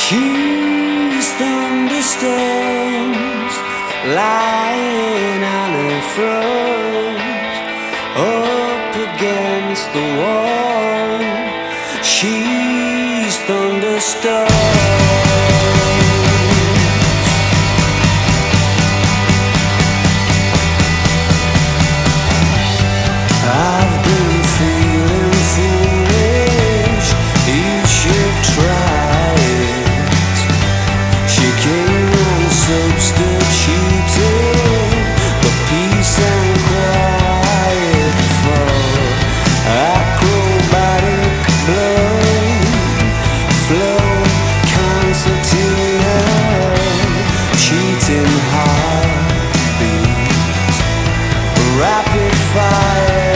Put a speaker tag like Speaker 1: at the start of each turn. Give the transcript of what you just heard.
Speaker 1: She's thunderstorms lying on her front up against the wall. She's thunderstorms. beating heartbeat, rapid fire.